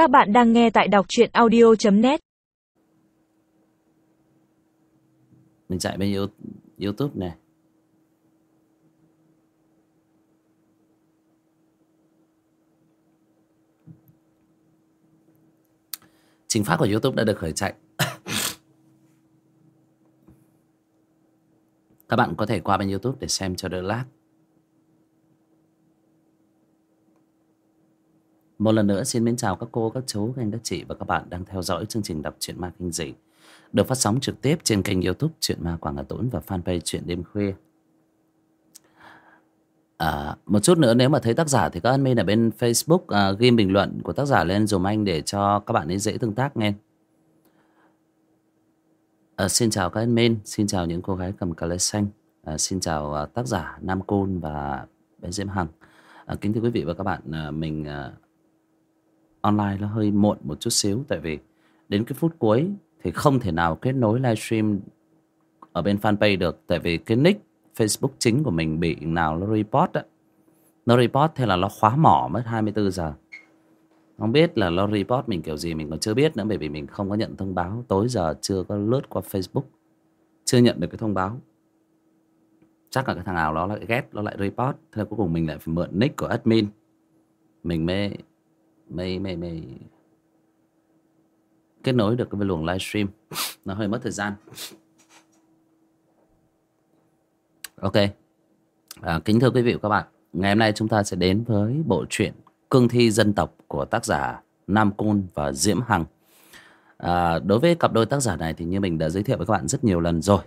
Các bạn đang nghe tại đọc truyện audio.net Mình chạy bên YouTube này Trình phát của YouTube đã được khởi chạy. Các bạn có thể qua bên YouTube để xem cho đỡ lag Một lần nữa xin mến chào các cô, các chú, các anh, các chị và các bạn đang theo dõi chương trình đọc truyện ma kinh dị được phát sóng trực tiếp trên kênh youtube Chuyện Ma Quảng Hà Tốn và fanpage Chuyện Đêm Khuya. À, một chút nữa nếu mà thấy tác giả thì các admin ở bên Facebook à, ghi bình luận của tác giả lên dùm anh để cho các bạn ấy dễ tương tác nghe. À, xin chào các admin, xin chào những cô gái cầm cà lê xanh, à, xin chào à, tác giả Nam Côn và bé Diễm Hằng. À, kính thưa quý vị và các bạn, à, mình à, online nó hơi muộn một chút xíu. Tại vì đến cái phút cuối thì không thể nào kết nối livestream ở bên fanpage được. Tại vì cái nick Facebook chính của mình bị nào nó report á. Nó report thế là nó khóa mỏ mất 24 giờ. Không biết là nó report mình kiểu gì mình còn chưa biết nữa, bởi vì mình không có nhận thông báo. Tối giờ chưa có lướt qua Facebook, chưa nhận được cái thông báo. Chắc là cái thằng nào đó lại ghét, nó lại report. Thế là cuối cùng mình lại phải mượn nick của admin. Mình mới mới mới mới kết nối được với luồng livestream. Nó hơi mất thời gian. Ok. À, kính thưa quý vị và các bạn ngày hôm nay chúng ta sẽ đến với bộ truyện cương thi dân tộc của tác giả nam côn và diễm hằng. À, đối với cặp đôi tác giả này thì như mình đã giới thiệu với các bạn rất nhiều lần rồi.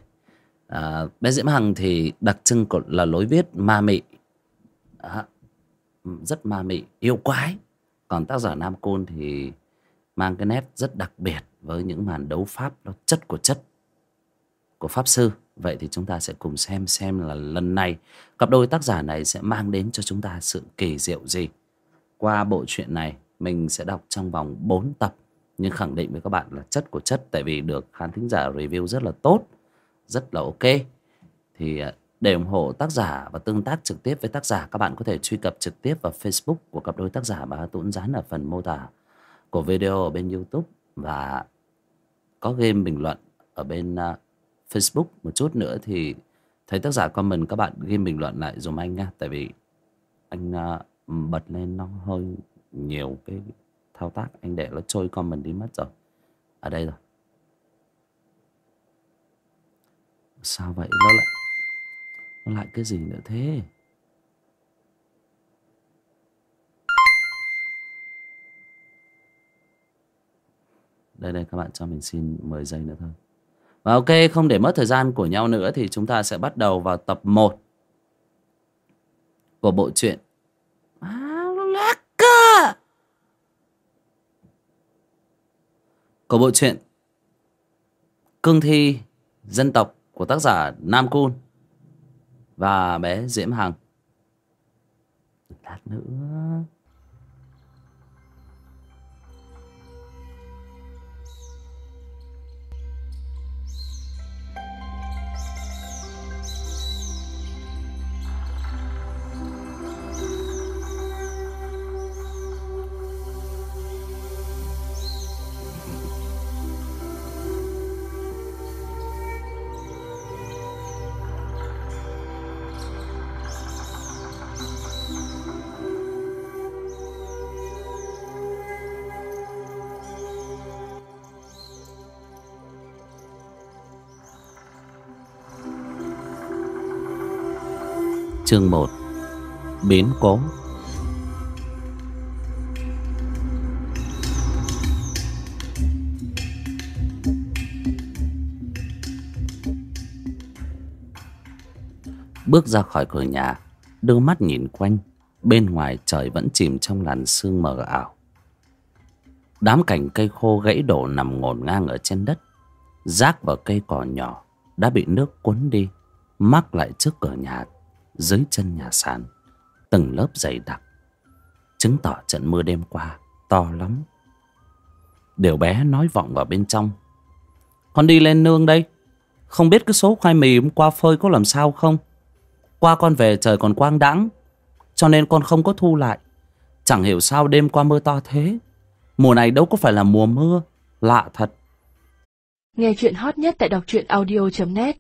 À, bé diễm hằng thì đặc trưng của là lối viết ma mị. À, rất ma mị yêu quái còn tác giả nam côn thì mang cái nét rất đặc biệt với những màn đấu pháp nó chất của chất của pháp sư. Vậy thì chúng ta sẽ cùng xem xem là lần này cặp đôi tác giả này sẽ mang đến cho chúng ta sự kỳ diệu gì. Qua bộ truyện này, mình sẽ đọc trong vòng 4 tập, nhưng khẳng định với các bạn là chất của chất, tại vì được khán thính giả review rất là tốt, rất là ok. Thì à, để ủng hộ tác giả và tương tác trực tiếp với tác giả các bạn có thể truy cập trực tiếp vào facebook của cặp đôi tác giả bà tuấn dán ở phần mô tả của video ở bên YouTube. Và có game bình luận ở bên uh, Facebook một chút nữa thì thấy tác giả comment các bạn ghi bình luận lại dùm anh nha tại vì anh uh, bật lên nó hơi nhiều cái thao tác. Anh để nó trôi comment đi mất rồi. Ở đây rồi. Sao vậy? Nó lại lại cái gì nữa thế. Đây đây, các bạn cho mình xin 10 giây nữa thôi. Và ok, không để mất thời gian của nhau nữa thì chúng ta sẽ bắt đầu vào tập 1 của bộ truyện. Của bộ truyện cương thi dân tộc của tác giả Nam Cun và bé Diễm Hằng. Lát nữa. Chương 1 Biến cố Bước ra khỏi cửa nhà, Đưa mắt nhìn quanh, Bên ngoài trời vẫn chìm trong làn sương mờ ảo. Đám cành cây khô gãy đổ nằm ngổn ngang ở trên đất. Rác và cây cỏ nhỏ Đã bị nước cuốn đi, Mắc lại trước cửa nhà dưới chân nhà sàn, từng lớp dày đặc, chứng tỏ trận mưa đêm qua to lắm. Điều bé nói vọng vào bên trong. Con đi lên nương đây. Không biết cái số khoai mì hôm qua phơi có làm sao không? Qua con về trời còn quang đãng, cho nên con không có thu lại. Chẳng hiểu sao đêm qua mưa to thế. Mùa này đâu có phải là mùa mưa, Lạ thật. Nghe chuyện hot nhất tại đọc truyện audio.net